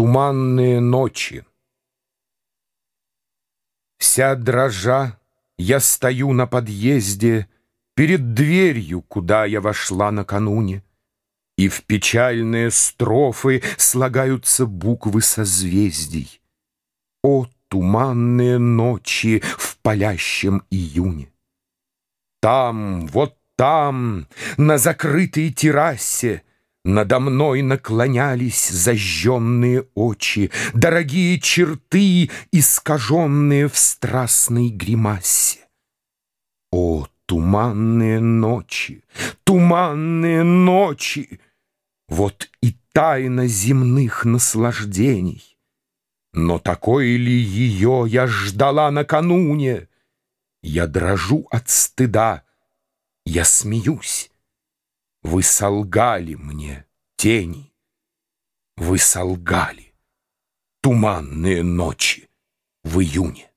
Туманные ночи Вся дрожа я стою на подъезде Перед дверью, куда я вошла накануне, И в печальные строфы слагаются буквы созвездий. О, туманные ночи в палящем июне! Там, вот там, на закрытой террасе, Надо мной наклонялись зажженные очи, Дорогие черты, искаженные в страстной гримасе. О, туманные ночи, туманные ночи! Вот и тайна земных наслаждений. Но такой ли ее я ждала накануне? Я дрожу от стыда, я смеюсь. Вы солгали мне, тени, Вы солгали, туманные ночи в июне.